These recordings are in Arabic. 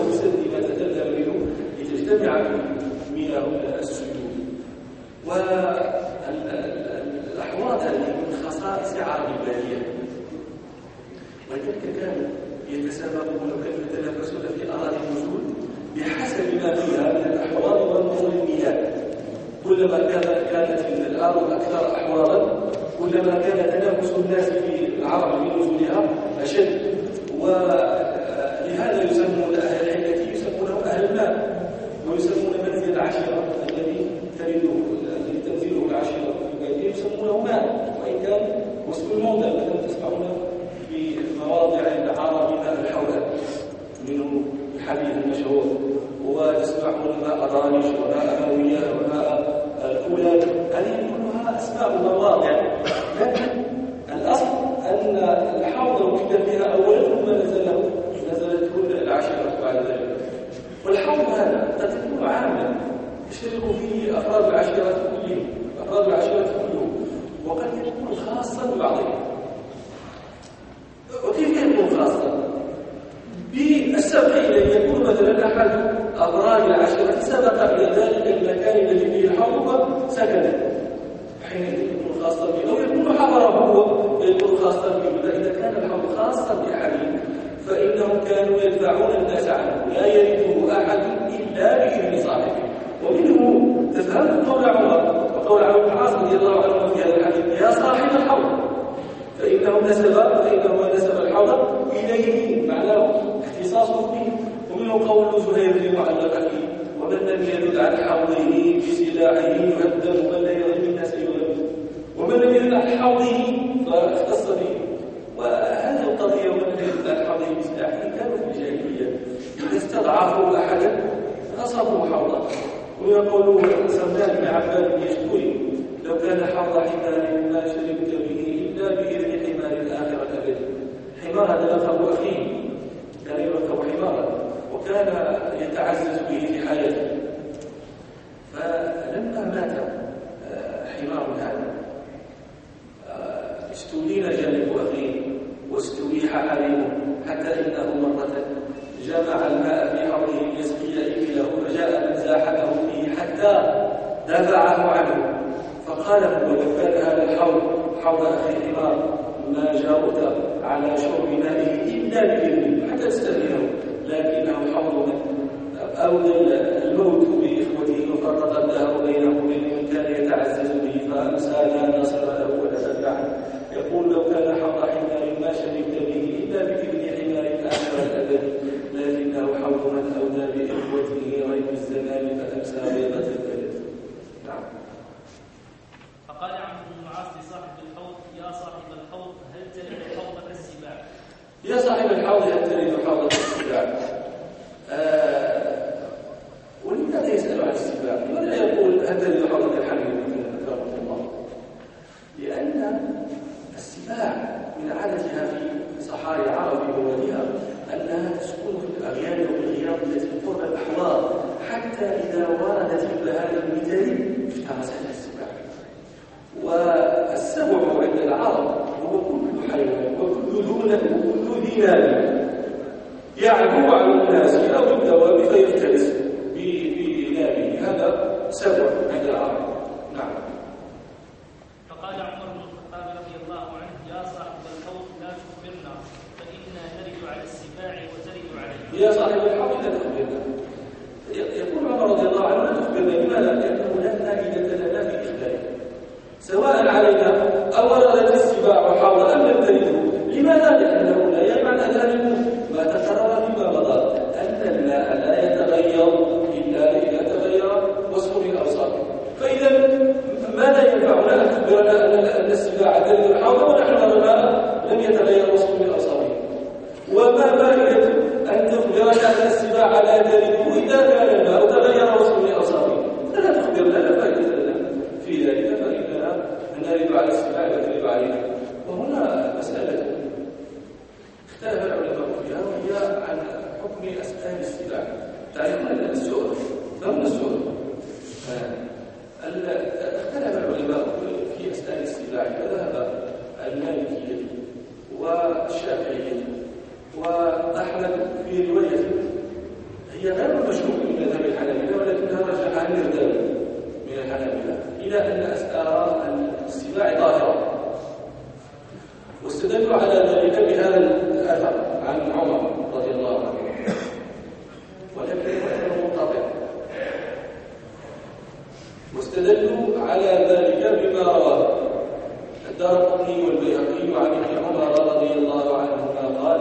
وتسد ما تتذمر لتجتمع مياهنا السيول والأحواض هذه من خصائص عرب البادية ولذلك كانوا يتسابقون وكانوا يتنافسون في أراضي النزول بحسب ما فيها من الأحواض ومنظور المياه كلما كانت الأرض أكثر أحواضا كلما كان تنافس الناس في العرب في نزولها أشد ولهذا يسمون حوضه فاختص به ومن لم يرد عن بسلاحه كانت في الجاهلية. إذا استضعفوا أحدا غصبوا حوضه. ويقولون سلمان بن عباد يشكوي لو كان حوض حمار ما شربت به إلا بإذن حمار الآخرة ابدا حمار هذا لقب أخيه. كان يركب حمارا وكان يتعزز به في حياته فلما مات آه، حمار هذا آه، استولينا جانب أخيه واستويح حريمه حتى إنه مرة جمع الماء في حوضه ليسقي إبله فجاء من زاحمه فيه حتى دفعه عنه فقال هو لو كان هذا الحوض حوض أخي حمار ما جاوت على شرب مائه إلا بإذنه حتى تستأذنه لكنه حوض أولى الموت بإخوته وفرق الدهر بينه وبين من كان يتعزز به فأمسى لا ناصر له ولا تبع يقول لو كان حوض حمار ما شربت به إلا بإذن حمار آخر الأبد لكنه حوض من أولى بإخوته غير الزمان فأمسى بيضة البلد نعم فقال عمرو بن العاص لصاحب الحوض يا صاحب الحوض هل تلد حوضك السباع يا صاحب الحوض هل تريد حوض السباع آه ولماذا يسأل عن السباع لماذا يقول هل تريد حوض الحميد أكرمكم الله لأن السباع من عادتها في صحاري العرب ووليها أنها تسكن في الأغيار والغيار التي قرب الأحواض حتى إذا وردت البهائم بتريد افترستها السباع والسبع عند العرب هو كل حيوان وكل دون وكل ذي ناب يعبو على الناس أو الدواب فيفترس بنابه هذا سبع عند العرب. نعم. فقال عمر بن الخطاب رضي الله عنه يا صاحب الحوض لا تخبرنا فإنا نرد على السباع وترد عليه يا صاحب الحوض لا تخبرنا يقول عمر رضي الله عنه لا تخبرنا لماذا؟ لأنه لا فائدة لنا في إخباره سواء علينا أو وردت السباع حول أم لم ترده لماذا؟ لأنه لا يمنع أن ما تقرر فيما مضى أن الماء لا يتغير إلا إذا تغير وصف من أوصافه فإذا ماذا ينفعنا أن تخبرنا أن السباع ترد الحوض ونحن نرى الماء لم يتغير وصف من أوصافه وما فائدة أن تخبرنا أن السباع لا ترد إذا كان الماء تغير وصف من أوصافه فلا تخبرنا لا فائدة لنا في ذلك فإننا نرد على السباع وترد علينا وهنا مسألة اختلف العلماء فيها وهي عن حكم أسئلة السباع تعرفون السؤال ما هو السؤال؟ اختلف العلماء في أسئلة السباع فذهب المالكية والشافعية وأحمد في رواية هي غير مشهورة من مذهب الحنابلة ولكنها رجح عن الرداوي من الحنابلة إلى أن أسئلة السباع ظاهرة واستدلوا على ذلك بهذا الأثر عن عمر رضي الله عنه ولكن الأثر منقطع واستدلوا على ذلك بما رواه الدارقطني والبيهقي عن ابن عمر رضي الله عنهما قال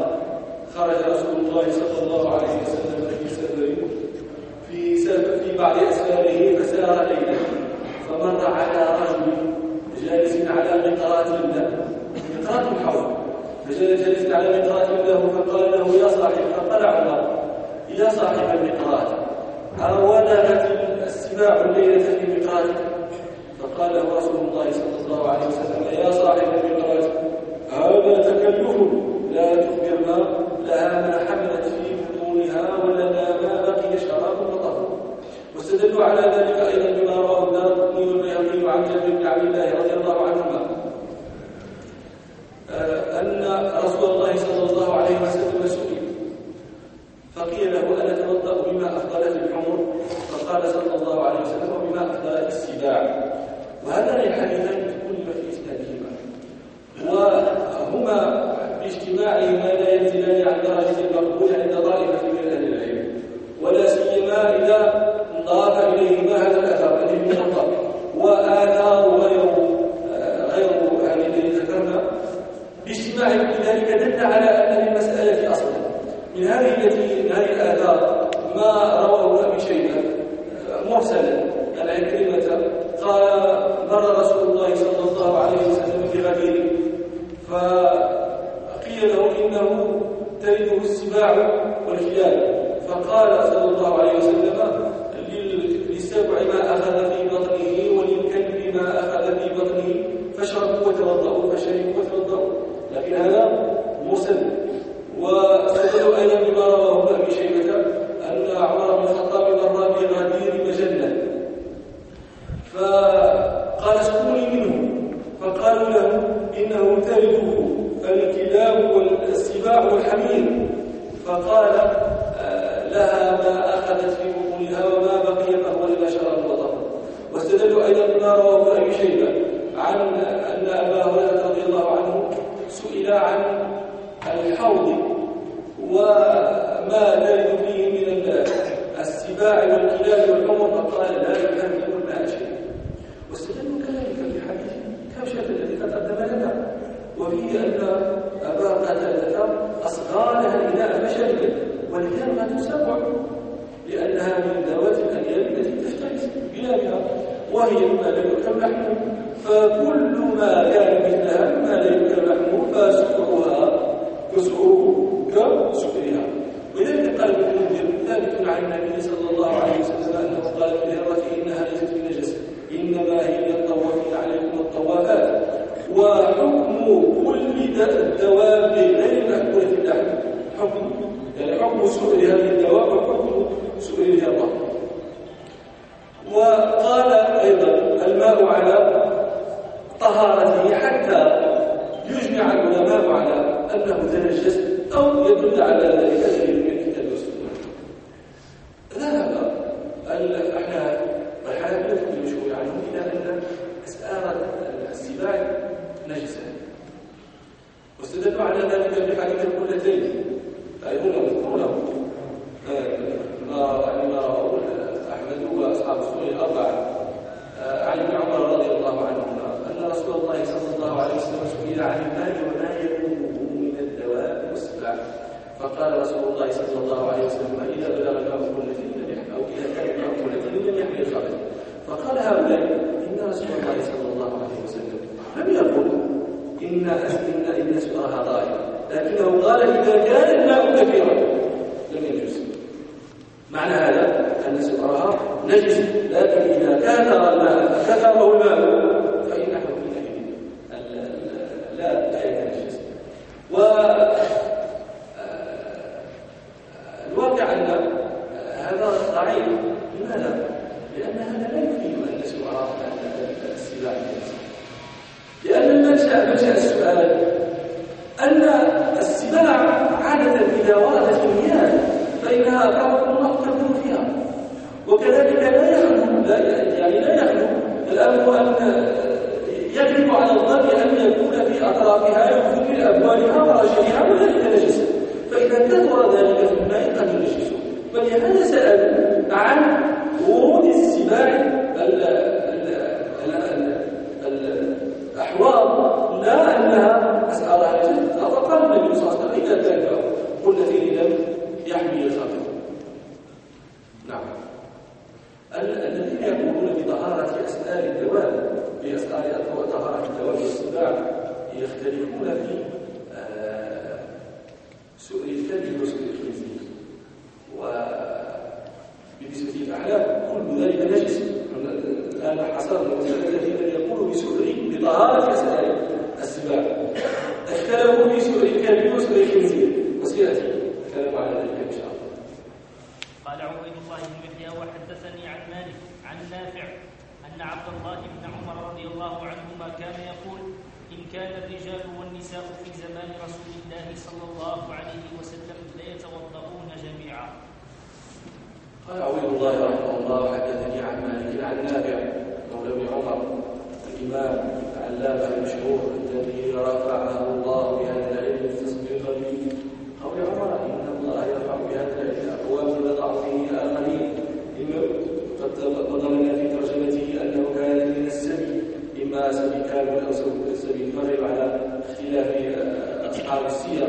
خرج رسول الله صلى الله عليه وسلم في سفر في سفر في بعض اسفاره فسار ليلا فمر على رجل جالس على مقرات له مقرات الحوض فجلس جالس على مقرات له فقال له يا صاحب فقال عمر يا صاحب المقرات أولغت السباع الليلة في مقراتك فقال له رسول الله صلى الله عليه وسلم يا صاحب المقرات هذا تكلف. لا تخبرنا لها ما حملت في بطونها ولنا ما بقي شراب وطهر واستدلوا على ذلك أيضا بما رواه الدارقطني والبيهقي عن جابر بن عبد الله رضي الله عنهما. رسول الله صلى الله عليه وسلم سئل فقيل له الا توضا بما افضلت الحمر فقال صلى الله عليه وسلم وبما افضلت السباع. وهذان الحديثان كل ما في إسنادهما. وهما باجتماعهما لا ينزلان عن درجة المقبول عند طائفة من أهل العلم. ولا سيما إذا انضاف إليهما هذا الأثر الذي المطلق وآثار باجتماع ذلك دل على أن للمساله أصلا من هذه التي هذه الآثار وما رواه ابي شيبة مرسلا عن عكرمه قال مر رسول الله صلى الله عليه وسلم بغدير فقيل له إنه تلده السباع والكلاب فقال صلى الله عليه وسلم للسبع ما أخذ في بطنه وللكلب ما أخذ في بطنه فاشربوا وتوضؤوا فشربوا وتوضؤوا. لكن هذا مرسل واستدلوا أيضا بما رواه ابن أبي شيبة أن عمر بن الخطاب مر بغدير مجله فقال اسقوني منه. فقالوا له إنه تلده الكلاب والسباع والحمير. فقال آه، لها ما أخذت في بطونها وما بقي فهو للبشر وطهر. واستدلوا أيضا بما رواه أبي شيبة عن أن أبا هريرة رضي الله عنه سئل عن الحوض وما لا فيه من السباع والكلاب والحمر فقال لا الماء شيئا. واستدلوا كذلك في حديث كبشة الذي تقدم لنا. وفيه أن أبا قتادة أصغى لها الإناء مشاربا ولذلك تسبع لأنها من ذوات الأنياب التي تفترس بلادها وهي مما لا يؤكل لحمه فكل ما كان مثلها لا يؤكل لحمه فسكرها يسكر كسكرها ولذلك قال ابن المنذر ثابت عن النبي صلى الله عليه وسلم انه قال في الهرة انها ليست بنجس انما هي للطوافين عليكم الطوافات وحكم كل الدواب غير مأكولة اللحم حكم يعني حكم سؤال هذه الدواب وحكم سؤال الهرة وقال أيضا الماء على طهارته حتى يجمع العلماء على أنه تنجس أو يدل على ذلك دليل من الكتاب والسنة ذهب الأحناف والحنابلة المشهور عنهم إلى أن أسئلة السباع نجسة واستدلوا على ذلك بحديث القلتين أيضا يذكرونه ما يعني ما رواه أحمد وأصحاب السنة الأربعة عن ابن عمر رضي الله عنهما أن رسول الله صلى الله عليه وسلم سئل عن الماء وما يكون من الدواء والسباع فقال رسول الله صلى الله عليه وسلم إذا بلغ الماء كلتين لم يحمل أو إذا كان الماء كلتين لم يحمل الخبث فقال هؤلاء إن رسول الله صلى الله عليه وسلم لم يقل إن إن إن سؤالها ضائع لكنه قال إذا كان الماء كثيرا لم يجوز. معنى هذا أن سؤالها نجس لكن إذا كثر الماء كثره الماء فإنه لا لا يتنجس و الواقع أن هذا ضعيف لماذا؟ لأن هذا لا يفيد أن سؤال السباع لأن المنشأ منشأ السؤال أن السباع عادة إذا وردت المياه فإنها أكرمكم الله تكون فيها وكذلك لا يخلو لا يعني لا يخلو الأمر أن يجب على الظن أن يكون في أطرافها يخرج من أبوالها وراشدها وذلك نجس فإذا كثر ذلك في الماء قد ينجس ولهذا سألوا عن ورود السباع الأحوال لا أنها أسعارها جدا فقال النبي صلى الله عليه وسلم إذا كان قلتين لم يحمي الخطر نعم الذين يقولون بطهارة أسئال الدواب بأسئال طهارة الدواب والصداع يختلفون في آه، سؤال الكلب وسؤال الخنزير وبالنسبة للأحلام كل ذلك نجس الآن حصلنا المسألة الذين يقولوا بسؤال بطهارة أسئال السباع اختلفوا في سؤال الكلب وسؤال الخنزير وسيأتي الكلام على ذلك إن شاء الله قال عبيد الله بن يحيى وحدثني عن مالك عن نافع أن عبد الله بن عمر رضي الله عنهما كان يقول إن كان الرجال والنساء في زمان رسول الله صلى الله عليه وسلم ليتوضؤون جميعا قال عبيد الله رحمه الله حدثني عن مالك عن نافع مولى عمر الإمام العلامة المشهور الذي رفعه الله بهذا العلم في تصديق قول عمر إن الله يرفع بهذا العلم أقوام يضع فيه آخرين قد ضمن في ترجمته أنه كان من السبي إما سبي كامل أو سبي فرع على اختلاف أصحاب السير.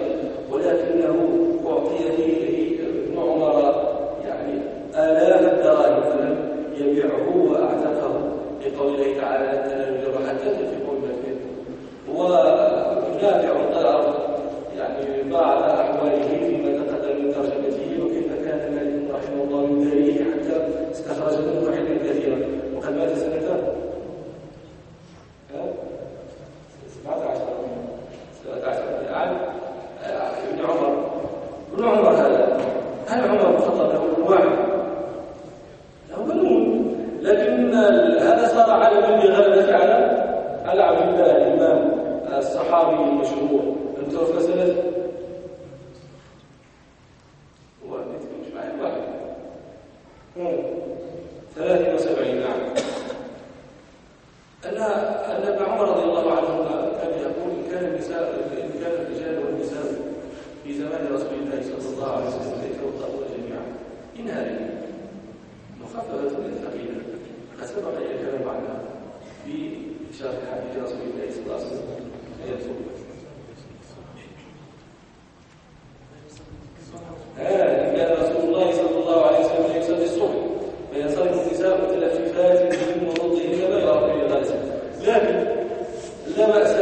Señor,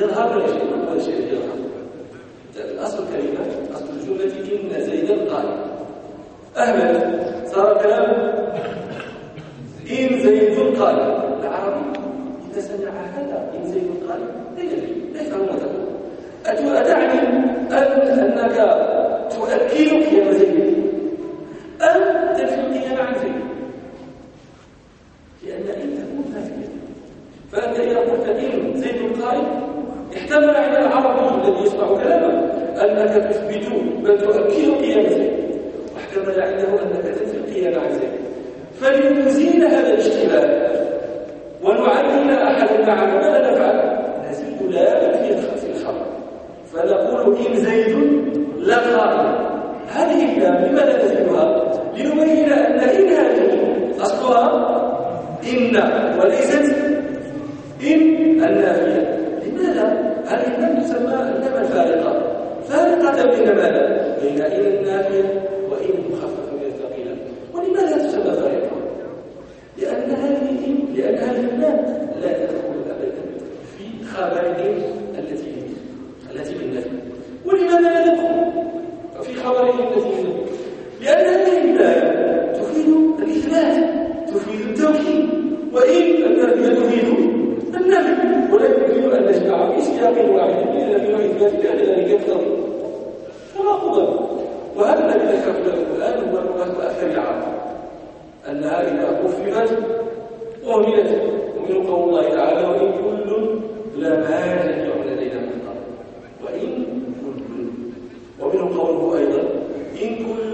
درهم ولا شيء ولا شيء درهم أصل الكلمة أصل الجملة ان زيدا قال أهلا صار كلام. إن زيد قال العربي إذا سمع هذا إن زيد قال لا يدري لا يفهم ما تقول. اتعني أن أنك تؤكد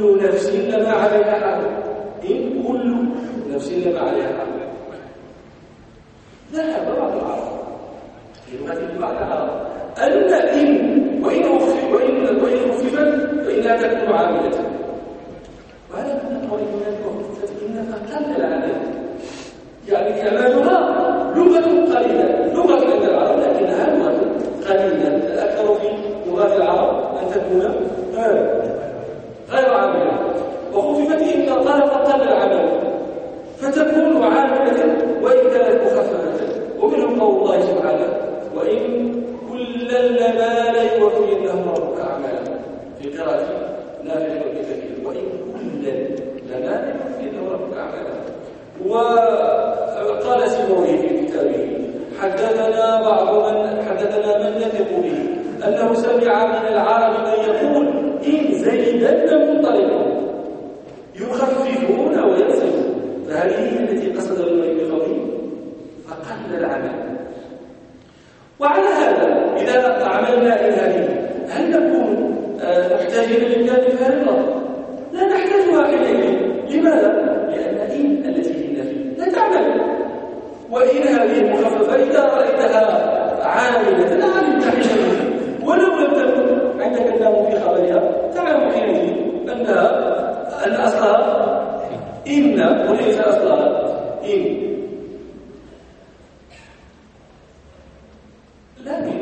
كل نفس لما عليها حافظ إن كل نفس لما عليها حافظ ذهب بعض العرب. لغة بعض العرب. أن إن وإن وإن وإن خففت فإنها تكون عاملة. وهذا من قول إنها قل العامل يعني كمالها لغة قليلة. لغة عند العرب لكنها لغة قليلة. الأكثر في لغات العرب أن تكون غير عاملة فقل العمل فتكون عاملة وإن كانت مخففة ومنهم قول الله سبحانه وإن كلا لما ليوفينهم ربك أعمالهم في قراءة نافع وكثير وإن كلا لما ليوفينهم ربك أعمالهم وقال سيبويه في كتابه حدثنا بعض من حدثنا من يثق به أنه سمع من العرب من يقول إن زيدن منطلقا يخففون وينزلون فهذه هي التي قصد الملك بقوله فقل العمل وعلى هذا إذا عملنا إلى هذه هل نكون آه، محتاجين للكتاب الفارغة؟ لا نحتاجها حينئذ لماذا؟ لأن إن التي هي فيه لا تعمل وإن هذه مخففة إذا رأيتها عاملة لا علمت حينئذ ولو لم تكن عندك اللام في خبرها تعلم حينئذ أنها أن أصلها إن وليس أصلها إن لكن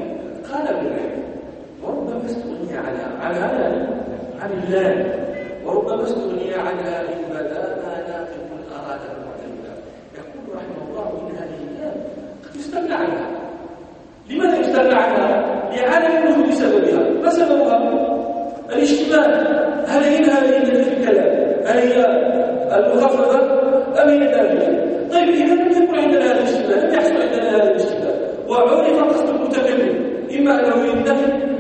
قال ابن العلم وربما استغني عنها عن هذا عن الله وربما استغني عنها إن بدا ما ناقض أراد المعتمدا يقول رحمه الله إن هذه اللام قد عنها لماذا يستغنى عنها؟ لعدم وجود سببها. ما سببها؟ الاشتمال هل هي هذه في الكلام؟ هل هي المخففة أم هي النافذة؟ طيب إذا لم يكن عندنا هذا الاشتمال لم يحصل عندنا هذا الاشتمال وعرف قصد المتكلم إما أنه يريد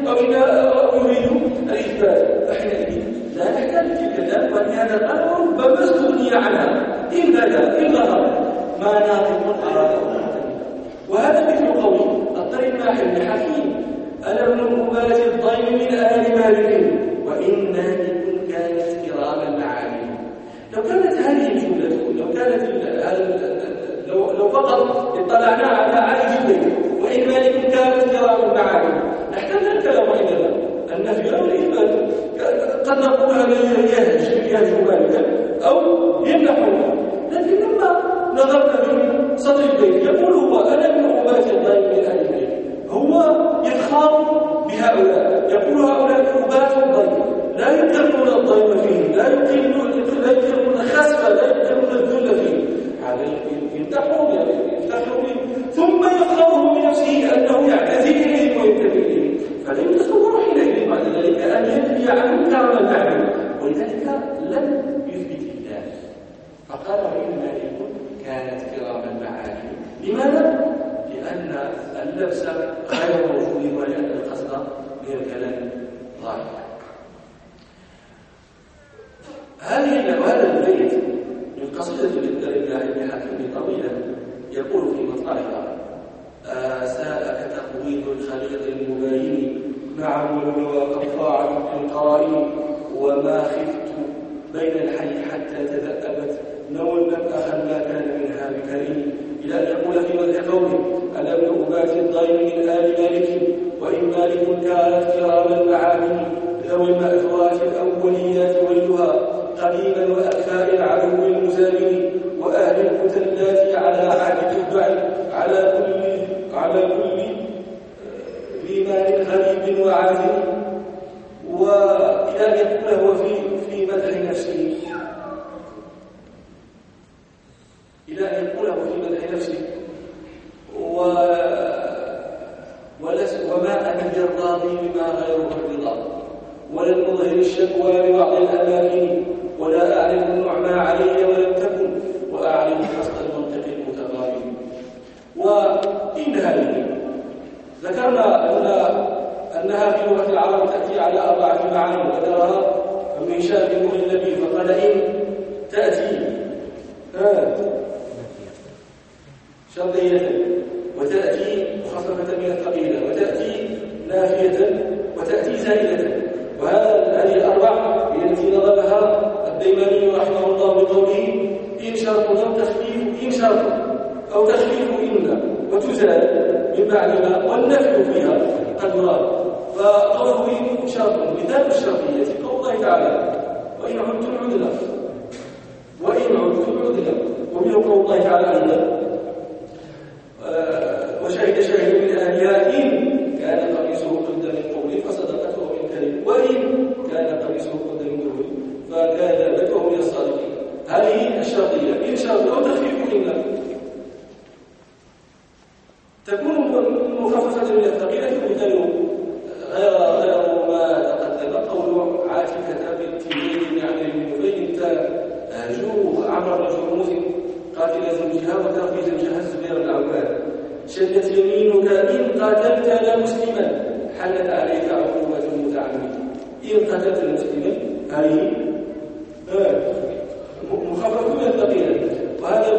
أو أو يريد الإثبات فحينئذ لا نحتاج تلك الكلام ولهذا الأمر ربما استغني عنها. إن بدا إن ظهر ما ناطق أراده. وهذا مثل قول الطريق ماحل بن حكيم أنا ابن أبات الضيم من آل مالك؟ وإن مالك كانت كرام المعالم لو كانت هذه الجملة لو كانت لو لو فقط اطلعنا على عالي جدا وإن مالك كانت كرام المعالم احتمل الكلام عندنا النفي أو الإثبات قد نقول هذا يهج يهج مالكا أو يمنحه لكن نظرنا في صدر البيت يقول هو أنا ابن أبات الضيم من آل مالك هو يخاف بهؤلاء. يقول هؤلاء كربات الضيم لا يكرمون الضيم فيه لا يكرمون لا يكرمون الخسف لا يكرمون الذل فيه هذا يمدحون يفتخرون ثم يخافه بنفسه انه يعتزل اليهم وينتبه اليهم فلا يتصور حينئذ بعد ذلك ان ينفي عنه كرم المعلم ولذلك لم يثبت الله فقال وان مالك كانت كرام المعالم لماذا؟ لأن اللبس غير موجود ولأن القصد من الكلام ظاهر هذه هذا البيت من قصيدة لله بن حكيم طويلة يقول في مطلعها ساءك تقويض الخليط المبين مع ولو وقد ضاع القرائن وما خفت بين الحي حتى تذأبت. نوى أخا ما كان منها بكريم. إلى أن يقول في مدح قومه أنا ابن أبات الضيم من آل مالك؟ وإن مالك كانت كرام المعامل ذوي المأثورات الأوليات ويلها قديما وأكفاء العدو المزامن وأهل القتلات على عهد تتبع على كل على كل ذي مال غريب وعازم وإلى أن يقول هو في في مدح نفسه أن يقوله في مدح نفسه. و وما أنا الراضي بما غيره الرضا ولن أظهر الشكوى لبعض الأماكن. ولا أعرف النعمى علي ولم تكن. وأعرف قصد المنطق المتغابن وإن هذه ذكرنا أن أنها في لغة العرب تأتي على أربعة معاني. ذكرها من شاف النبي فقال إن تأتي. شرطية وتأتي مخصفة من القبيلة وتأتي نافية وتأتي زائدة. وهذا هذه الأربع التي نظمها الديماني رحمه الله بقوله إن شرط أو تخفيف إن شرط أو تخفيف إن وتزال من بعدها والنفي فيها قد مراد. فقوله إن شرط مثال الشرطية قول الله تعالى وإن عدتم عدنا وإن عدتم عدنا ومنه قول الله تعالى أن آه، وشهد شاهد من أهلها إن كان قميصه قد من قوله فصدقته من كريم وإن كان قميصه قد من قوله فكذبته من الصادقين هذه الشرطية إن شرطه وتخفيف إن تكون مخففة من الثقيلة بدل غير غير ما تقدم. قول عاتكة بنت زيد بن عمرو بن نبي تهجوه عبر رجل مسلم قاتلة الشهوة وتقبل الجهز بين الأولاد شدت يمينك إن قاتلت لا مسلما حلت عليك عقوبة المتعمد إن قاتلت المسلما اي مخففة الثقيل وهذا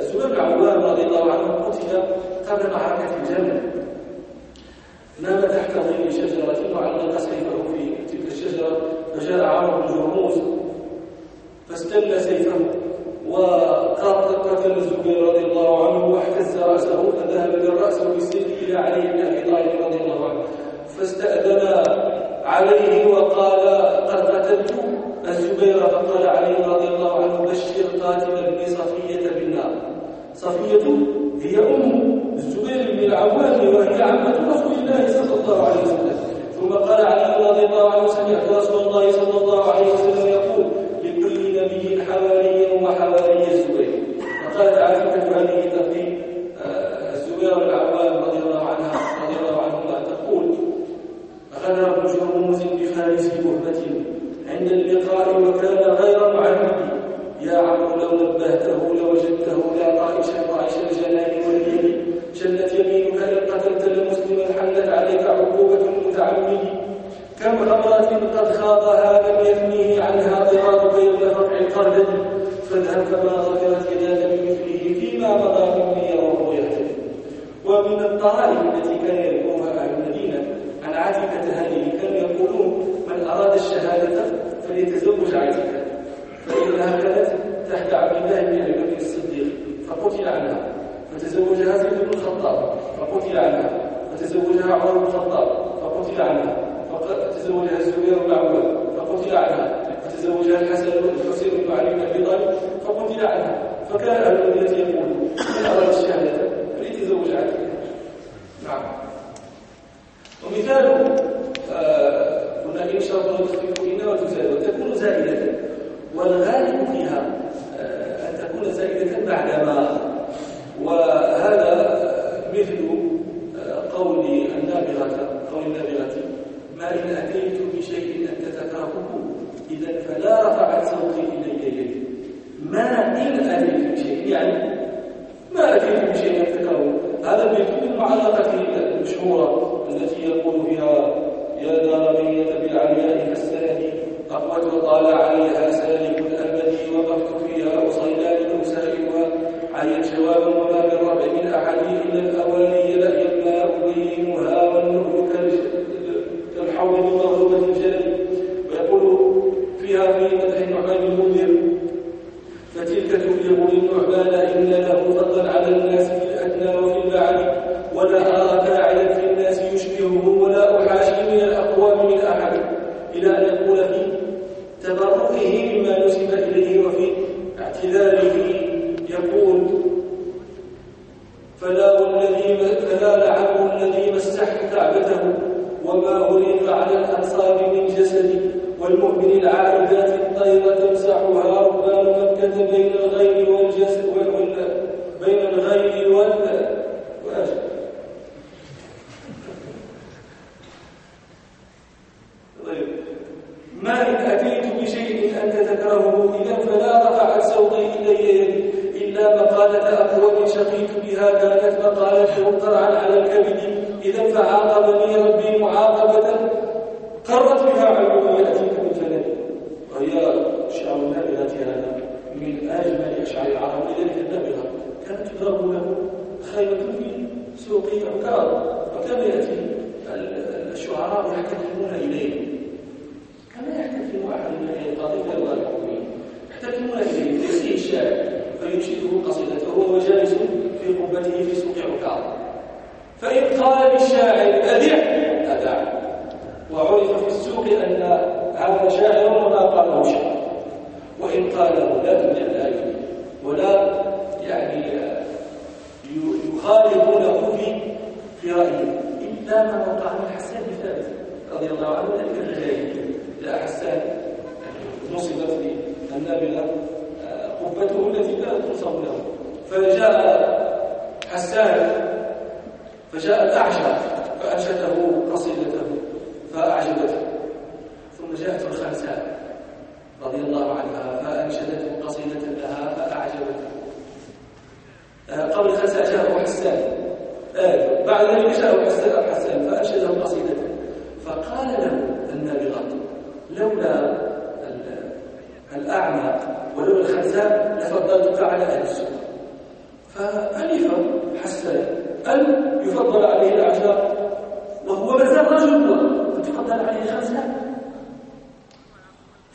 زبير بن عوام رضي الله عنه قتل قبل معركة الجنة. تحت ظل شجرة هكذا فليتزوج عتيقا فإنها كانت تحت عبد الله بن أبي بكر الصديق فقتل عنها. فتزوجها زيد بن الخطاب فقتل عنها. فتزوجها عمر بن الخطاب فقتل عنها. فتزوجها الزبير بن عوام فقتل عنها. فتزوجها الحسن بن الحسين بن علي بن أبي طالب فقتل عنها. فكان أهل المدينة يقول من اراد الشهادة فليتزوج عتيقا نعم. ومثال آه، هنا إن شاء الله نختم وتزال وتكون زائدة. والغالب فيها آه، أن تكون زائدة بعدما و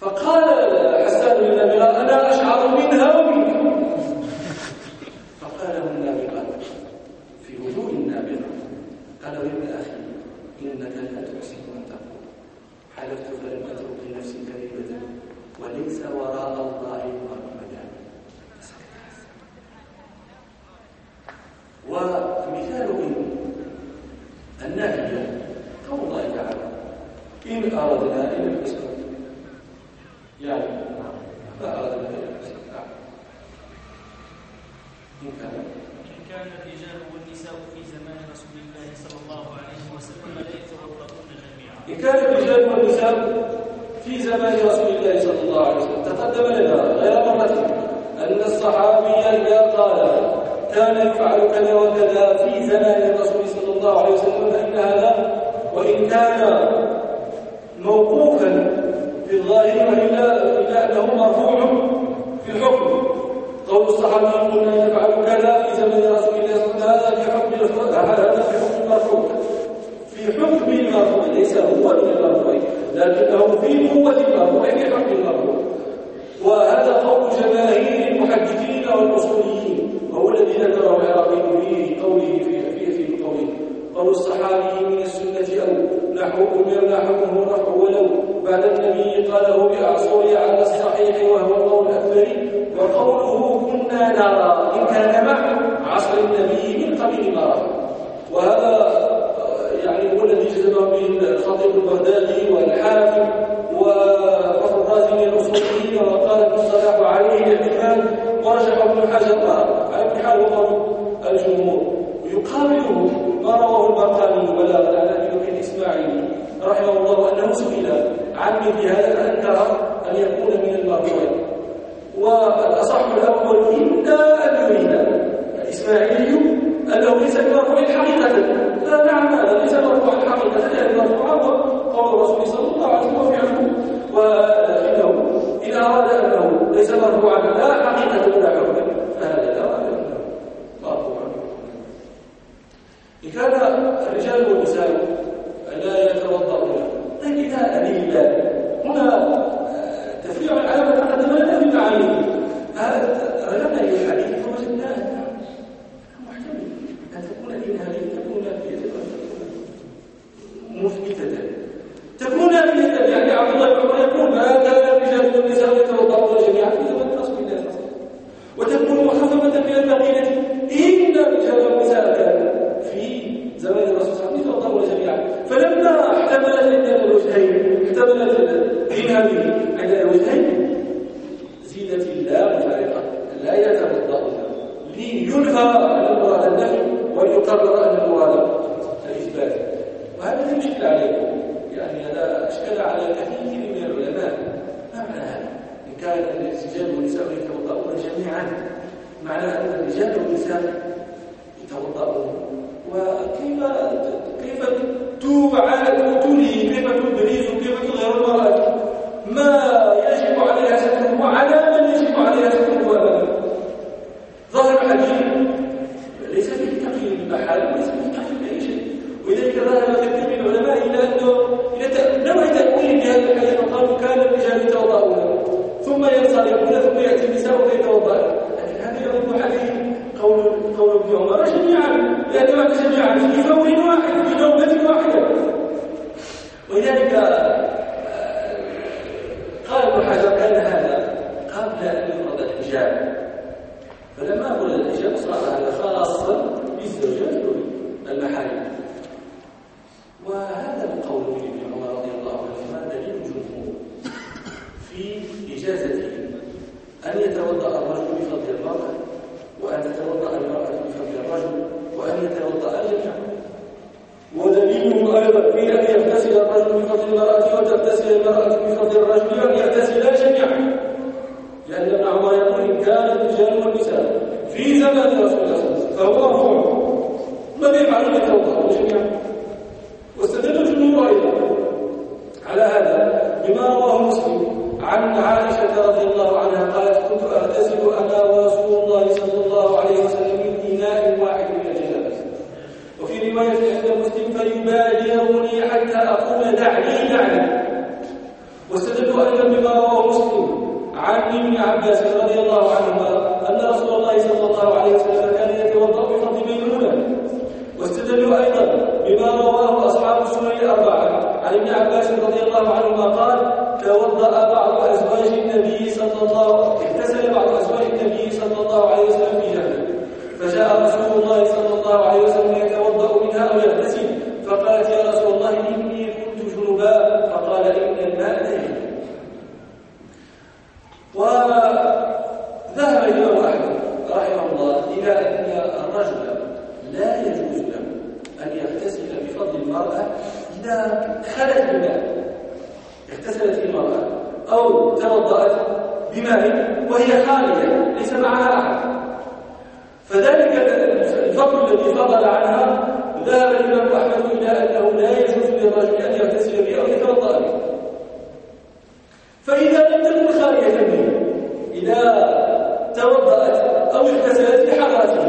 فقال حسان بن أنا أشعر الجمهور ويقابله ما رواه البرقاني ولا ابي بكر إسماعيل. رحمه الله أنه سئل عن مثل هذا انكر أن يكون من المرجوعين والاصح الأول إلا أن يريد. الاسماعيلي أنه ليس بمرفوع حقيقة. لا نعم ليس مرفوعا حقيقة لأن المرفوع هو قول الرسول صلى الله عليه وسلم وفعله ولكنه ان أراد أنه ليس مرفوعا لا حقيقة له حكم كان الرجال والنساء. خلت بماء اغتسلت المرأة أو توضأت بماء وهي خالية ليس معها أحد. فذلك الفضل الذي فضل عنها ذهب الإمام أحمد إلى أنه لا يجوز للرجل أن يغتسل به أو يتوضأ به فإذا لم تكن خالية منه إذا توضأت أو اغتسلت بحضرته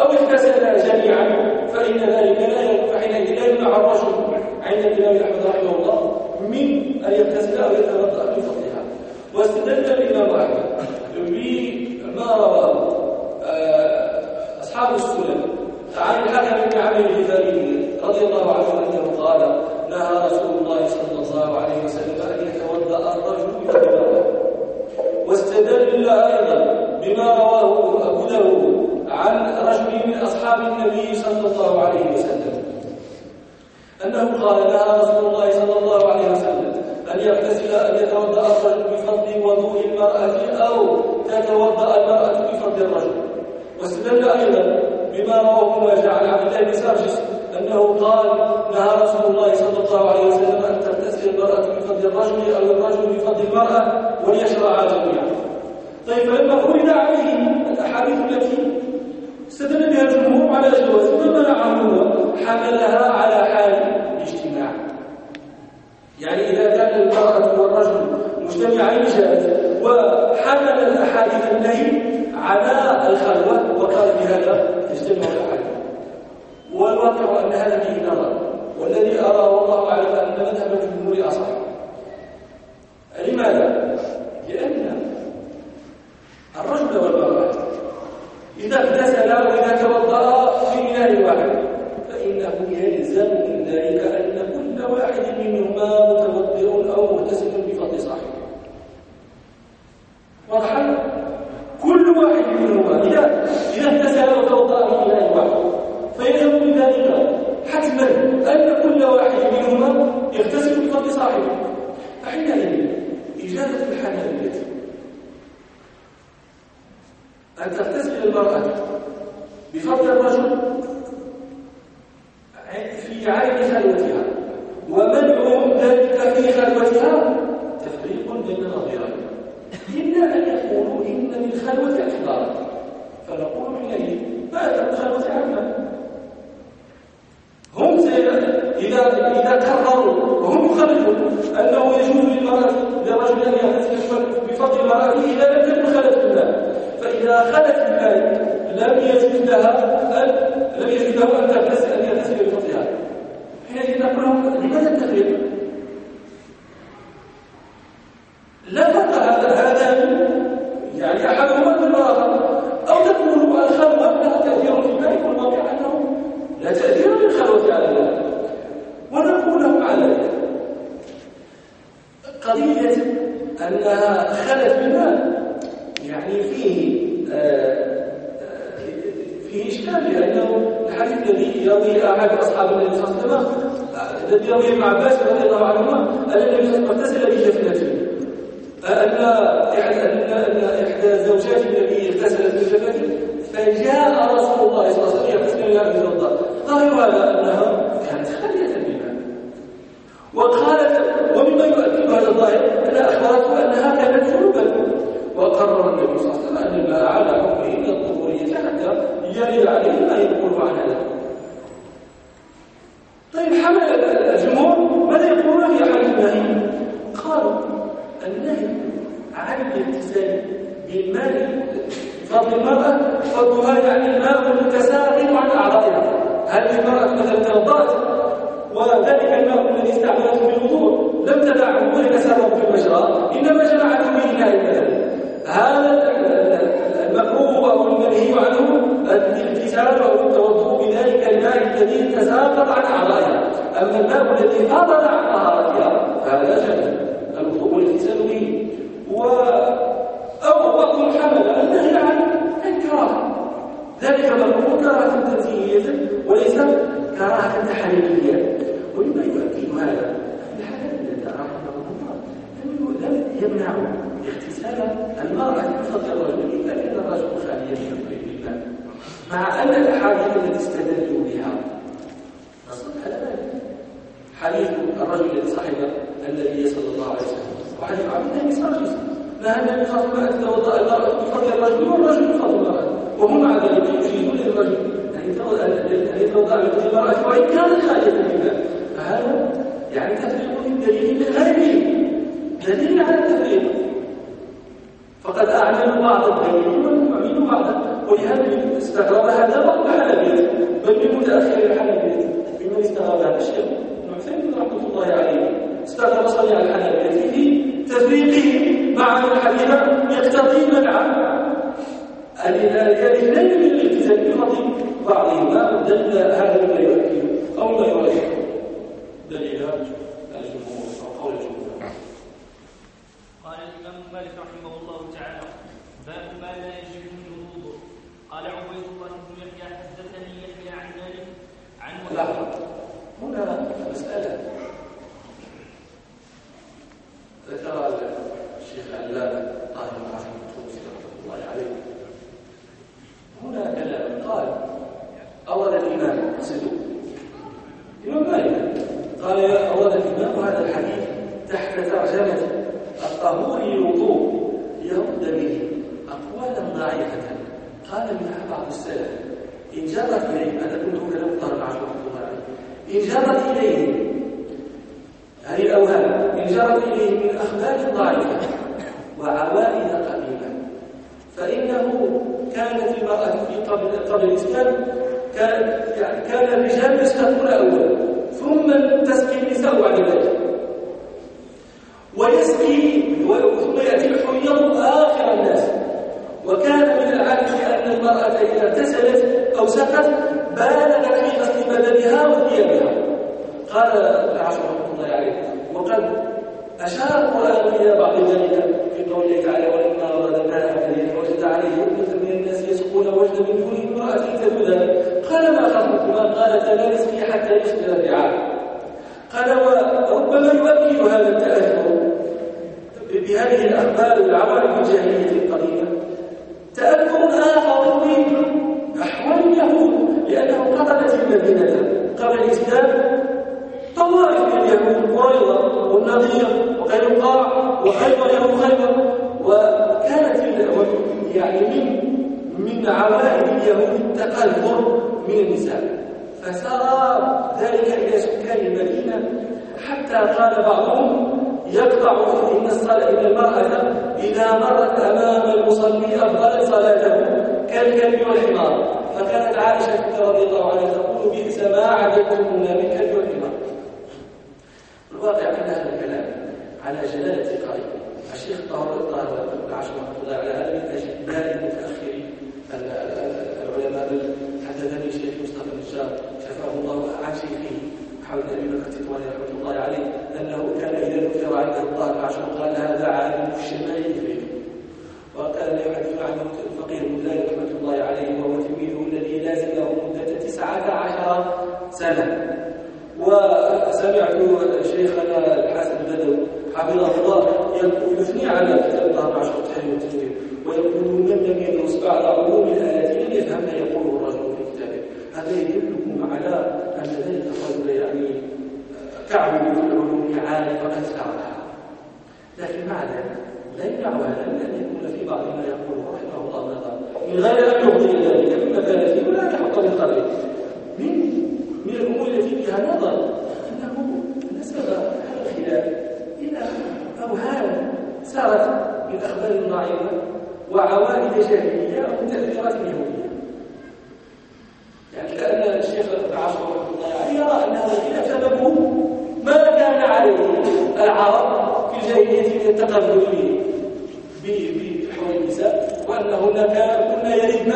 أو اغتسل جميعا فإن ذلك لا فحينئذ لا عند الإمام أحمد رحمه الله؟ من أن يغتسل أو يتوضأ بفضلها واستدل الإمام أحمد بما رواه أصحاب السنن عن الحكم بن عمرو الغفاري رضي الله عنه أنه قال نهى رسول الله صلى الله عليه وسلم أن يتوضأ الرجل بفضل واستدل أيضا بما رواه أبو داود عن رجل من أصحاب النبي صلى الله عليه وسلم. أنه قال لها رسول الله صلى الله عليه وسلم أن يغتسل أن يتوضأ الرجل بفضل وضوء المرأة أو تتوضأ المرأة بفضل الرجل. واستدل أيضا بما رواه مواجه عن عبد الله بن سارجس أنه قال نهى رسول الله صلى الله عليه وسلم أن تغتسل المرأة بفضل الرجل أو الرجل بفضل المرأة وليشرعا جميعا. طيب فلما فرد عليه الأحاديث التي استدل بها الجمهور على جواز ما منعه هو حملها على حال الاجتماع يعني إذا كان المرأة والرجل مجتمعين جاز وحمل الأحاديث النهي على الخلوة وقال بهذا تجتمع الأحاديث والواقع أن هذا فيه نظر والذي أرى والله أعلم أن مذهب الجمهور أصح لماذا؟ لأن الرجل والمرأة إذا اغتسل وإذا توضأ في إناء واحد. فإنه يلزم من ذلك أن كل واحد منهما متوضئ أو مغتسل بفضل صاحبه واضح كل واحد منهما إذا إذا اغتسل وتوضأ في إناء واحد فيلزم من ذلك حتما أن كل واحد منهما يغتسل بفضل صاحبه فحينئذ إجازة الحنابلة أن تغتسل المرأة بفضل الرجل في عين خلوتها ومنع ذلك في خلوتها تفريق بين نظيرين إلا أن يقولوا إن للخلوة اعتبارا فنقول حينئذ ما تكون خلوة عامة هم إذا إذا قرروا وهم يخرجون أنه يجوز للمرأة للرجل أن يغتسل بفضل المرأة إذا لم تكن خلت الماء فإذا خلت الماء لم يجوز لها أن لم يجوز له أن تغتسل أن يغتسل بفضلها حينئذ نقول لهم لماذا التقليد؟ لا فرق هذا هذا يعني أحدهما من الآخر أو تكون الخلوة لها تأثير في الماء والواقع أنه لا تأثير للخلوة على الماء ونقول لهم على ذلك قضية أنها خلت بالمال يعني فيه آه، فيه إشكال لأنه الحديث الذي يرويه أحد أصحاب النبي صلى الله عليه وسلم الذي يرويه ابن عباس رضي الله عنهما أن النبي صلى الله عليه وسلم اغتسل بجفنته أن أن إحدى زوجات النبي اغتسلت بجفنته فجاء رسول الله صلى الله عليه وسلم يغتسل إلى أبي قالوا هذا؟ أنها كانت خالية بالماء وقالت ومما يؤكد هذا الظاهر أن أخبرته أنها كانت جنوبا وقرر النبي صلى الله عليه وسلم أن الماء على حكمه من الطهورية حتى يرد عليه ما يقول عن هذا طيب حمل الجمهور ماذا يقولون في حال النهي قالوا النهي عن الابتسام بالماء فضل المرأة فضلها يعني الماء المتساقط عن أعضائها هذه المرأة مثلا توضأت وذلك الماء الذي استعملته في الوضوء لم تدعه ويتسرب في المجرى إنما جمعته به إلى مثلا هذا المكروه أو المنهي عنه الاغتسال أو التوضؤ بذلك الماء الذي تساقط عن أعضائها أما الماء الذي فضل عن طهارتها فهذا جميل الوضوء والاغتسال به و أو وقت الحمل النهي عن الكراهة ذلك مكروه كراهة تنزيهية وليس كراهة تحريمية ومما يؤكد هذا الحنابلة رحمه الله لم يمنعوا اغتسال المرأة بفضل الرجل إلا لأن الرجل خاليا من الماء مع أن الأحاديث التي استدلوا بها نصت على ذلك حديث الرجل الذي صحب النبي صلى الله عليه وسلم وحديث عبد الله بن سرجس نهى النبي صلى الله عليه وسلم أن تتوضأ المرأة بفضل الرجل والرجل بفضل المرأة وهم مع ذلك يجيزون للرجل أن يتوضأ بفضل المرأة وإن كانت خالية بالماء فهذا يعني تفريق في الدليل من غيره دليل على التفريق فقد أعلنوا بعض الدليل ويؤمنوا بعضا ولهذا استغرب هذا بعض الحنابلة بل من متأخر الحنابلة ممن استغرب هذا الشيخ ابن عثيمين رحمة الله استغرب صنيع الحنابلة في تفريقه مع الحديث يقتضي منع الذين من الالتزام بفضل بعضهما دل هذا مما يؤكد أو ما يرجح دليل الجمهور قول الجمهور قال الإمام مالك رحمه الله تعالى باب ما لا يجب الوضوء قال عبيد الله بن يحيى حدثني يحيى عن مالك عن لحظه هنا مسألة. ذكر الشيخ العلامه طاهر رحمه الله عليه. هنا كلام قال أورد الإمام قصده الإمام مالك قال أورد الإمام هذا الحديث تحت ترجمة الطهور للوضوء ليرد به أقوالا ضعيفة قال منها بعض السلف إن جرت إليه هذا كله كلام طهر العشر إن جرت إليه هذه الأوهام إن جرت إليه من أخبار ضعيفة وعوائد قديمة فإنه كانت المرأة في قبل قبل الإسلام كان يعني كان الرجال يستقون أولا ثم تسقي النساء بعد ذلك. ويسقي ثم يأتي الحيض آخر الناس. وكان من العادة أن المرأة إذا اغتسلت أو سقت بالغت في غسل بدنها وثيابها. قال العشر رحمة الله عليه وقد أشار إلى بعض ذلك في قوله تعالى ورد الماء فليل وجد عليه أمة من الناس يسقون وجد من دونه امرأة تذود قال ما خطبكما قالت لا نسقي حتى يصبر الرعاء قال وربما يؤكد هذا التأثر بهذه الأخبار والعوالم الجاهلية القديمة. تأثر آخر بأحوال اليهود لأنهم قتلت المدينة قبل الإسلام طوائف من اليهود قريظة والنضير وقينقاع وخيبر يوم خيبر وكانت يعني من من عوائد اليهود التقذر من النساء فسار ذلك إلى سكان المدينة حتى قال بعضهم يقطع إن الصلاة إن المرأة إذا مرت أمام المصلي أفضلت صلاته كالكلب والحمار فكانت عائشة رضي الله عنها تقول بئس ما عجبتمونا من كلب والحمار الواقع أن هذا الكلام على جلالة قائل الشيخ طاهر الطاهر بن عاشور رحمه الله على هذا من أجل دائما متأخرين العلماء حدثني الشيخ مصطفى النجار شفاه الله عن شيخه محمد ابي بكر التطواني رحمه الله عليه انه كان اذا ذكر عنه الله العشر قال هذا عالم في الشمائل وكان يحدث عنه الفقيه بن رحمه الله عليه وهو تلميذه الذي لازم له مده تسعه عشر سنه وسمعت شيخنا الحسن البدوي حفظه الله يثني على كتاب الله عشر التحرير والتنوير ويقول من لم يدرس بعض علوم الايات لم يفهم ما يقوله الرجل في كتابه هذا يدلكم على ان ذلك الرجل يعني كعب في العلوم عارف وقد لكن مع ذلك لا يمنع هذا من ان يكون في بعض ما يقوله رحمه الله نظر من غير ان يفضي ذلك من مكانته ولا يحق من قبله من من الأمور التي فيها نظر انه نسب هذا الخلاف إلى اوهام سارت من أخبار ضعيفه وعوائد جاهليه أو تاثيرات يهوديه يعني كان الشيخ العاشر رحمه الله عليه يرى ان هذا الخلاف سببه ما كان عليه العرب في الجاهليه من التقبل بحول النساء وانهن كنا يردن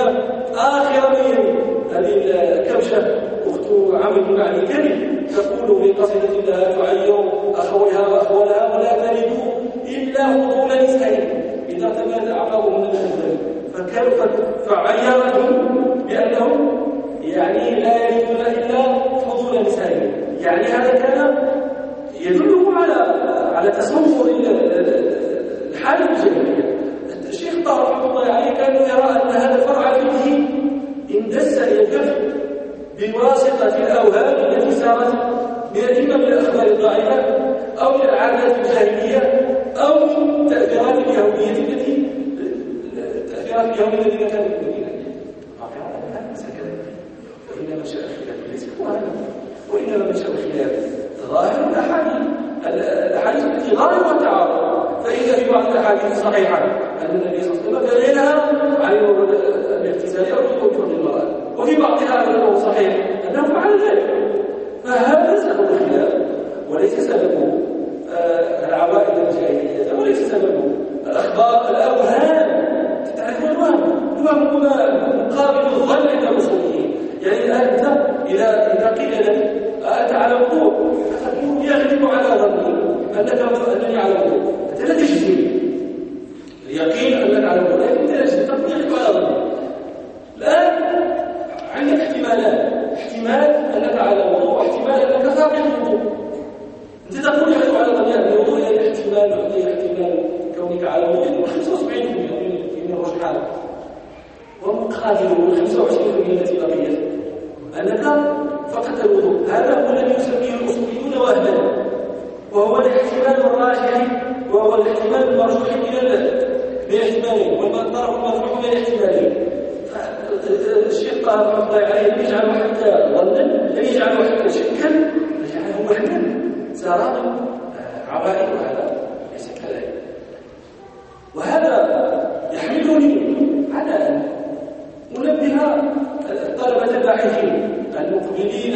آخر من هذه الكبشة أخت عمرو بن علي الكريم تقول في قصيدة لها تعير أخوها واخوالها ولا تلدوا إلا فضول نسائهم. تماد اعقابهم من الخزان فكيف فعيرتهم بانهم يعني لا يلدون إلا فضول نسائهم؟ يعني هذا كان يدل على على تصور الحال الجاهليه الشيخ طه رحمه الله عليه كان يرى أن هذا الفرع فيه اندس إلى الكفر بواسطة الأوهام التي صارت اما من الأخبار الضعيفة أو من العادات الجاهلية أو من تأثيرات اليهودية التي تأثيرات اليهود الذين كانوا في المدينة. وإنما شاء الخلاف ليس وإنما شاء الخلاف. ظاهر الأحاديث. الأحاديث التي غالبها التعارض فإذا في بعض الأحاديث الصحيحه أن النبي صلى الله عليه وسلم ينهى عن الاغتسال أو الوضوء المراه وفي بعضها أنه صحيح أنه فعل ذلك. فهذا سبب الخلاف وليس سببه آه، العوائد الجاهلية وليس سببه الأخبار الأوهام تعرفون الوهم؟ الوهم هو مقابل الظن عند المصلين يعني أنت اذا اذا قيل لك انت على وضوء يغلب على ظني انك انني على وضوء انت لا تجزم اليقين انك على وضوء لكن انت لا تجزم يغلب على ظني الان عندك احتمالات احتمال انك على وضوء واحتمال انك فاقد الوضوء انت تقول يغلب على ظني ان الوضوء هي احتمال احتمال كونك على وضوء 75% من الرجحان ومقابله 25% التي بقيت انك فقط الوضوء. هذا هو الذي يسميه الاصوليون وهما وهو الاحتمال الراجح وهو الاحتمال المرجوح من الاحتمالين والطرف المرجوح من الاحتمالين. الشيخ رحمه الله عليه يجعل حتى ظنا يجعل حتى شكا يجعله وهما سارا عوائد وهذا ليس كذلك وهذا يحملني على ان انبه الطلبه الباحثين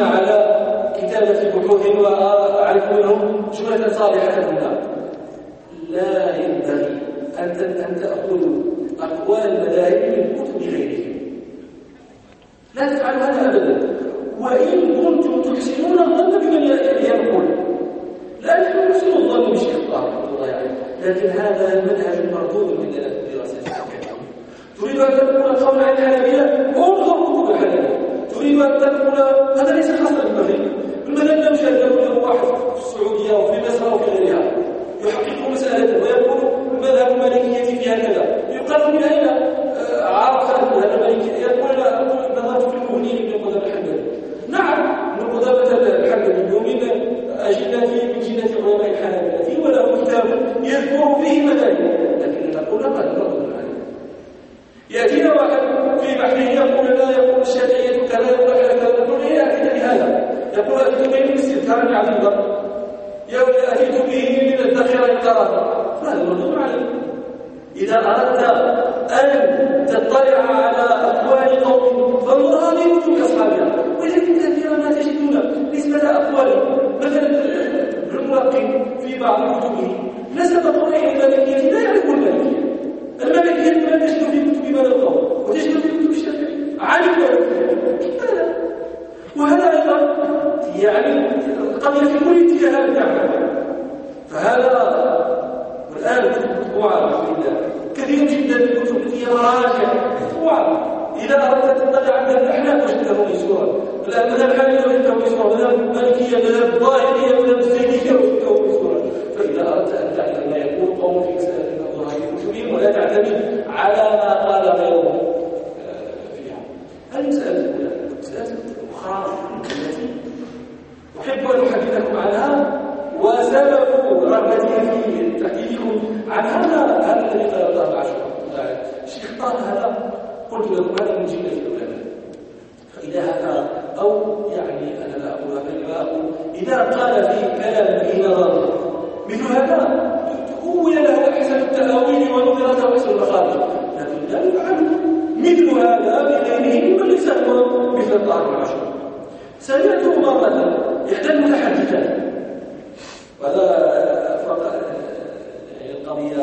على كتابة بحوث وأعرف منهم جملة صالحة هنا لا ينبغي أن تأخذوا أقوال المذاهب من كتب غيرهم. لا تفعلوا هذا أبدا. وإن كنتم تحسنون الظن بمن ينقل لا نحن نحسن الظن بشيخ الله رحمه الله عليه. لكن هذا المنهج المردود من دراسة تريد أن تقول القول عن الحنابلة انظر تريد أن تقول هذا ليس خاصا بالمغرب المغرب لا يوجد له واحد في السعودية وفي مصر وفي غيرها. يحقق مسألة ويقول مذهب المالكية بعض كتبه نسب قرآن المالكية لا يعرف المالكية الملكية لا تجد في كتب مال القوم وتجد في كتب الشافعي عالم لماذا؟ وهذا أيضا يعني قد يكون اتجاهات تعمل فهذا مطبوعة كثير جدا من الكتب فيها مراجع مطبوعة إذا أردت أن تطلع على الأحناف وجدته ميسورا ميسورا فإذا أردت أن تعرف ما يقول قوم في في كتبهم ولا تعتمد على ما قال غيرهم فيها الأولى مسألة أخرى التي أحب أن أحدثكم عنها وسبب رغبتي في تحديثكم عن هذا هذا الذي قال الله عاشور الشيخ طه هذا قلت لكم هذا من جملة العلماء فإذا هذا أو يعني أنا لا أقول هذا إذا قال في كلام في نظر مثل هذا تؤول له أحسن التأويل ونظرة أحسن المخارج لكن لا يفعل. مثل هذا بغيره ممن ليس هو مثل الطاهر العشر سمعته مرة إحدى المتحدثات وهذا فقط القضية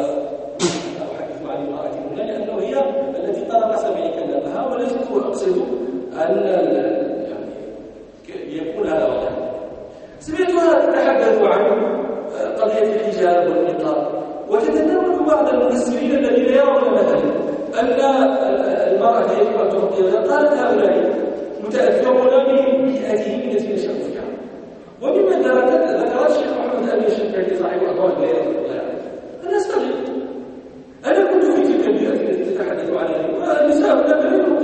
أحدث عن امرأة هنا لأنه هي التي طلب سمعي كلامها وليست أقصد أن يعني يكون هذا وذاك سمعتها تتحدث عن قضية الحجاب والنقاب وتتناول بعض المفسرين الذين يرون مثلا أن المرأة يجب أن تغطي قالت هؤلاء متأثرون ببيئتهم التي نشأوا فيها ومما ذكرت ذكرت الشيخ محمد أمين الشنقيطي صاحب البيان الله عليه أنا أستغرب. أنا كنت في تلك البيئة التي تتحدث عنها والنساء لا يغطين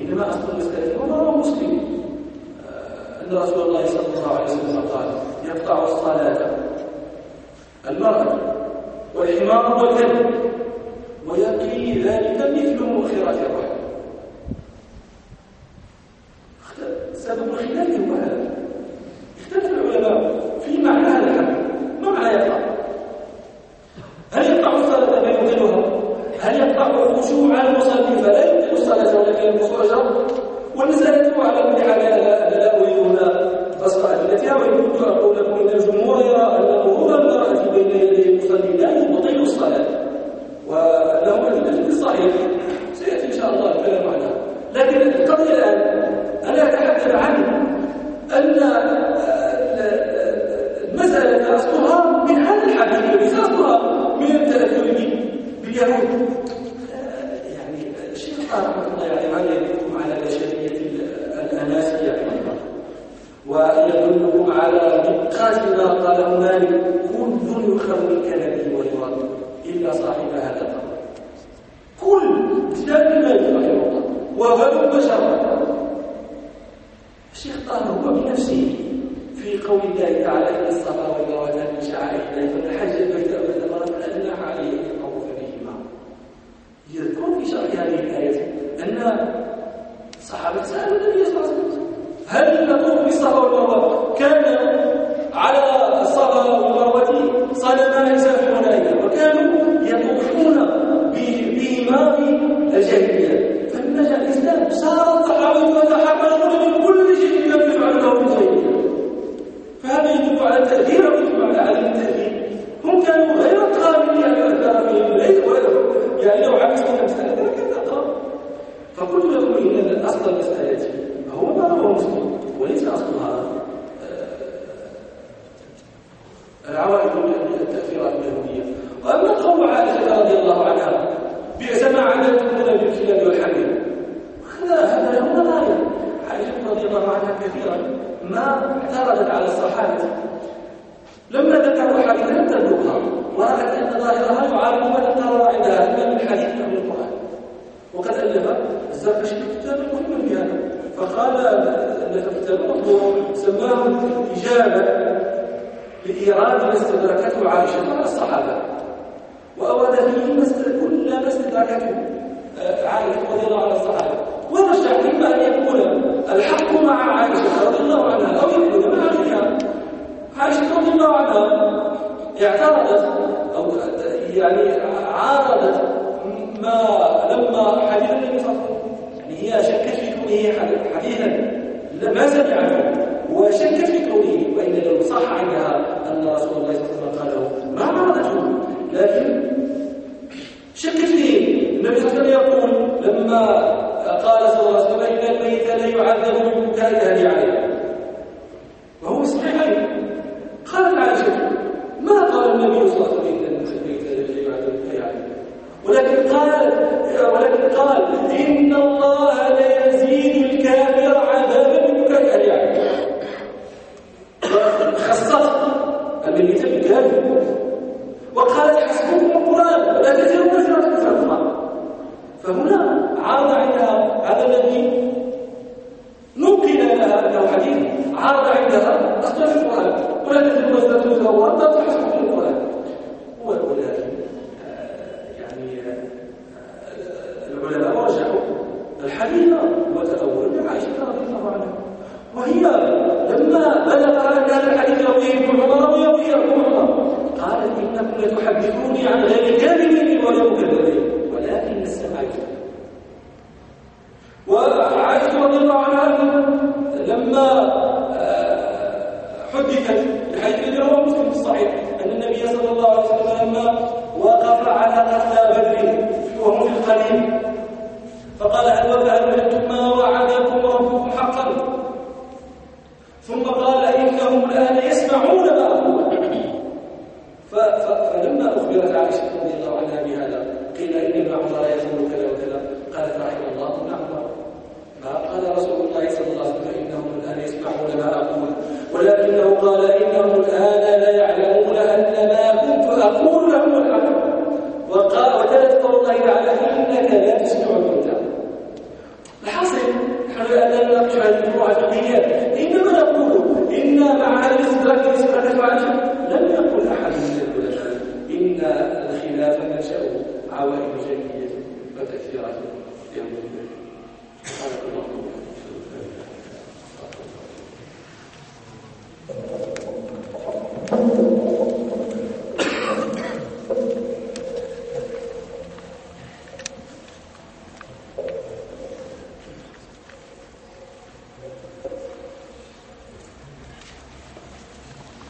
إنما أصل المسألة هو مسلم. آه، أن رسول الله صلى الله عليه وسلم قال يقطع الصلاة. المرأة والحمار والكلب ويقي ذلك مثل مؤخرات الرحم.